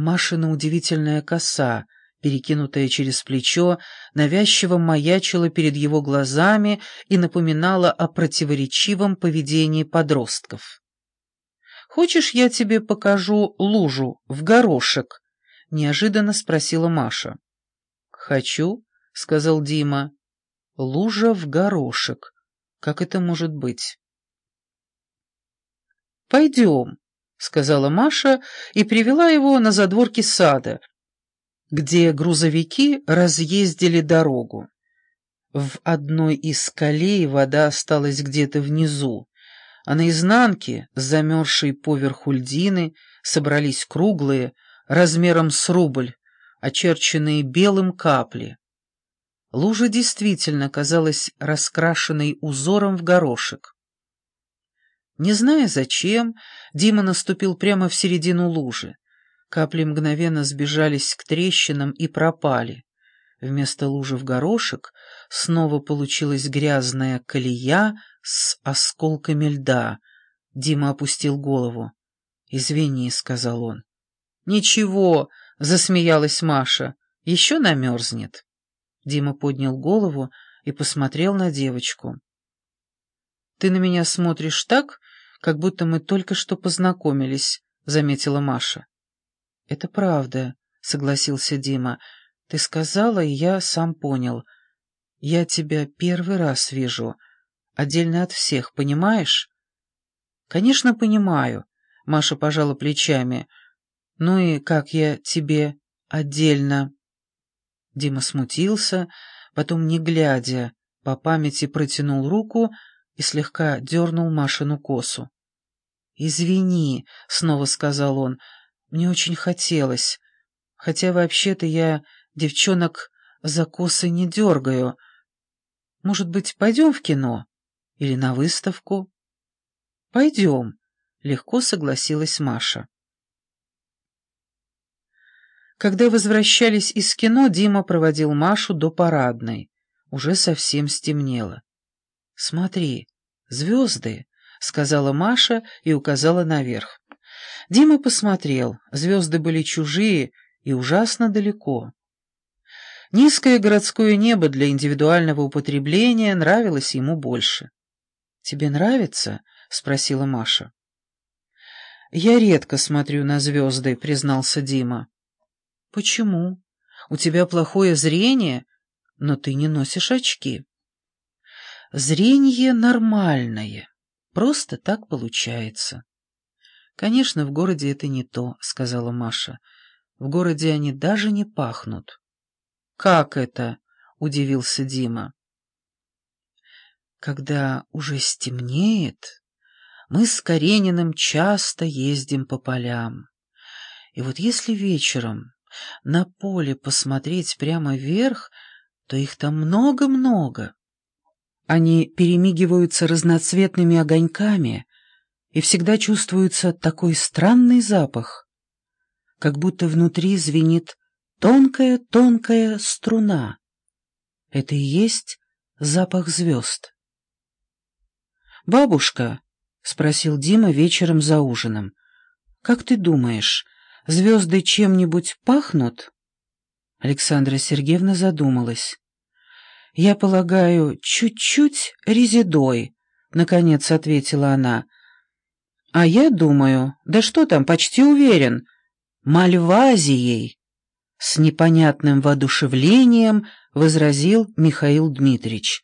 Машина удивительная коса, перекинутая через плечо, навязчиво маячила перед его глазами и напоминала о противоречивом поведении подростков. «Хочешь, я тебе покажу лужу в горошек?» — неожиданно спросила Маша. «Хочу», — сказал Дима. «Лужа в горошек. Как это может быть?» «Пойдем», — сказала Маша и привела его на задворки сада, где грузовики разъездили дорогу. В одной из колей вода осталась где-то внизу, а на изнанке, замерзшей поверху льдины, собрались круглые, размером с рубль, очерченные белым капли. Лужа действительно казалась раскрашенной узором в горошек. Не зная зачем, Дима наступил прямо в середину лужи. Капли мгновенно сбежались к трещинам и пропали. Вместо лужи в горошек снова получилась грязная колея с осколками льда. Дима опустил голову. «Извини», — сказал он. «Ничего», — засмеялась Маша, — «еще намерзнет». Дима поднял голову и посмотрел на девочку. «Ты на меня смотришь так, как будто мы только что познакомились», — заметила Маша. «Это правда», — согласился Дима. «Ты сказала, и я сам понял. Я тебя первый раз вижу, отдельно от всех, понимаешь?» «Конечно, понимаю», — Маша пожала плечами. «Ну и как я тебе отдельно?» Дима смутился, потом, не глядя, по памяти протянул руку и слегка дернул Машину косу. «Извини», — снова сказал он, — «мне очень хотелось. Хотя вообще-то я девчонок за косы не дергаю. Может быть, пойдем в кино? Или на выставку?» «Пойдем», — легко согласилась Маша. Когда возвращались из кино, Дима проводил Машу до парадной. Уже совсем стемнело. «Смотри, звезды», — сказала Маша и указала наверх. Дима посмотрел. Звезды были чужие и ужасно далеко. Низкое городское небо для индивидуального употребления нравилось ему больше. «Тебе нравится?» — спросила Маша. «Я редко смотрю на звезды», — признался Дима. «Почему? У тебя плохое зрение, но ты не носишь очки». Зрение нормальное. Просто так получается. Конечно, в городе это не то, сказала Маша. В городе они даже не пахнут. Как это? удивился Дима. Когда уже стемнеет, мы с Карениным часто ездим по полям. И вот если вечером на поле посмотреть прямо вверх, то их там много-много. Они перемигиваются разноцветными огоньками, и всегда чувствуется такой странный запах, как будто внутри звенит тонкая-тонкая струна. Это и есть запах звезд. «Бабушка», — спросил Дима вечером за ужином, — «как ты думаешь, звезды чем-нибудь пахнут?» Александра Сергеевна задумалась. «Я полагаю, чуть-чуть резидой», — наконец ответила она. «А я думаю, да что там, почти уверен, Мальвазией!» С непонятным воодушевлением возразил Михаил Дмитриевич.